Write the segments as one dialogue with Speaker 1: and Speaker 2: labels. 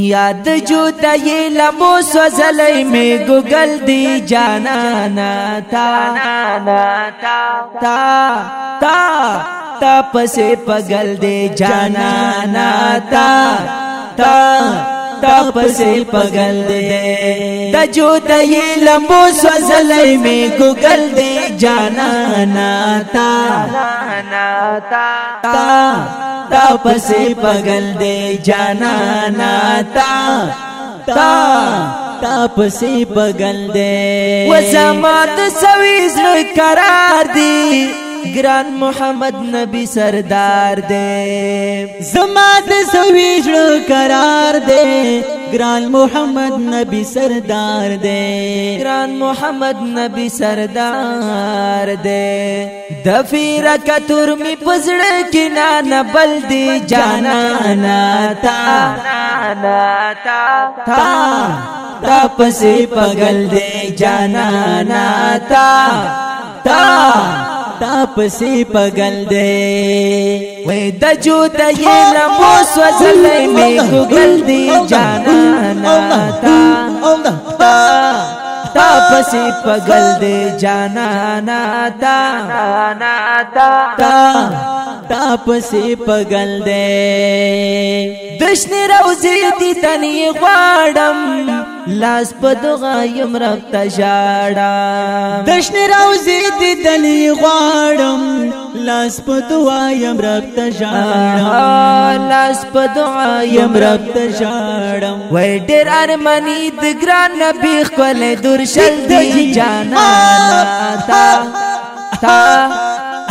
Speaker 1: याद जो दये लबो सजल में गुगल दी जाना ना था ता ता ता तप से पगल दे जाना ना था ता
Speaker 2: तप से पगल दे
Speaker 1: तजो दये लबो सजल में गुगल दे जाना ना था ना था تا پسې پغل دې جانا تا تا تا پسې پغل دې و زما د سوي زړه قرار دی ګران محمد نبی سردار دې زما د سوي قرار دې ګران محمد نبی سردار دې ګران محمد نبی سردار دې د فیرک تر می پزړ کنا نه بل دی جانا نا تا نا تا تا تا پسې پغل دې جانا نا تا تا تا پسی پگل دے وی دا جو دا یہ لمو سوزلے میں گگل دی جانانا تا تا پسی پگل دے جانانا تا تا تا پسې پګل دې دښنه روزي دي تني غواړم لاس په دغه یم رب ته ژاړه دشن روزي د دلی غواړم لاس په دعا یم رب ته ژاړم لاس په دعا یم رب ته ژاړم وای ډېر ارمنی د ګران نبی خپل درشل دی جانا تا تا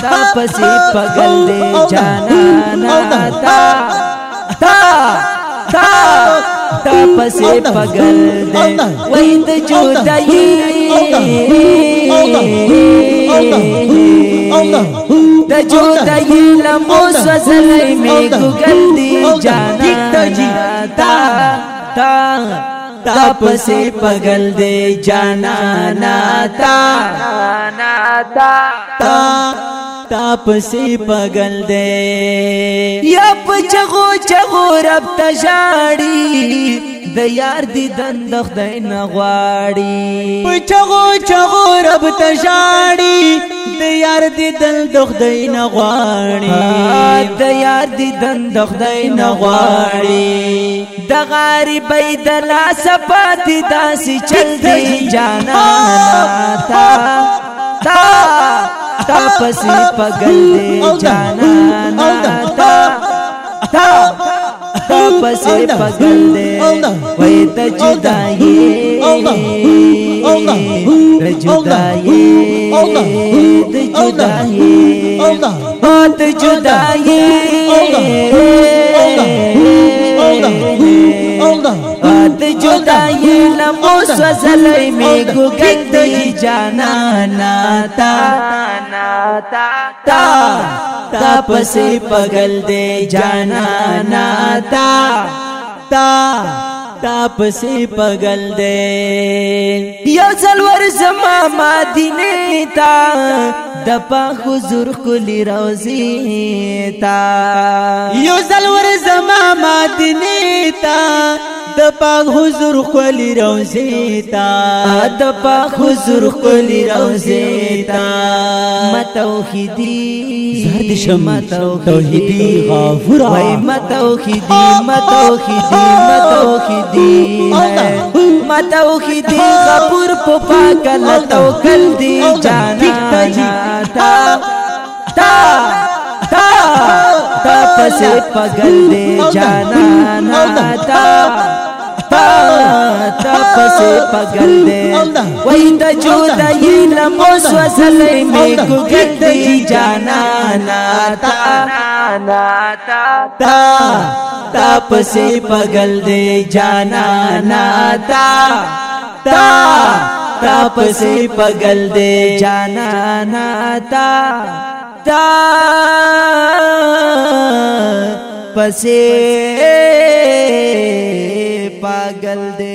Speaker 1: تا پسې پګل دی جانا تا تا تا تا پسې پګل دې وای د جدایي د جدایي لمو سزلې مې ګل دې جانا تا تا تا پسې پګل دې جانا نا تا نا تا تا پسې پګل دے یا پچغو چغو رب تجاړي د یار دی دند خدای نه غواړي پچغو چغو رب تجاړي د یار دی دند خدای نه غواړي د یار دی دند خدای نه غواړي د غریبې د لاس پاتې داسې چل دی جانا تا پسې پګل دې جانا تا تا تا پسې پګل دې وای ته جدایي رجدایي د جدایي او د جدایي د جدایي لمو سوزلی می گوگت دی جانانا تا تا تا پسی پگل دی جانانا تا تا تا پسی پگل دی یو زلور زما مدینه تا د په حضور کلی روزی تا یو زلور زما مدینه تا د پاک حضور خلی روزی تا د پاک حضور خلی روزی تا متوحیدی زرد شم توحیدی غافر وای متوحیدی متوحیدی متوحیدی متوحیدی غفور په پاک الله توکل دی جانا تا تا پسې پګل دې جانا تا تا پسې پګل دې وای د جوړ دی لم اوس وسلې مې کو ګټي جانا تا تا تا پسې پګل دې جانا تا تا تا پسې پګل دې جانا تا تا पसे पागल दे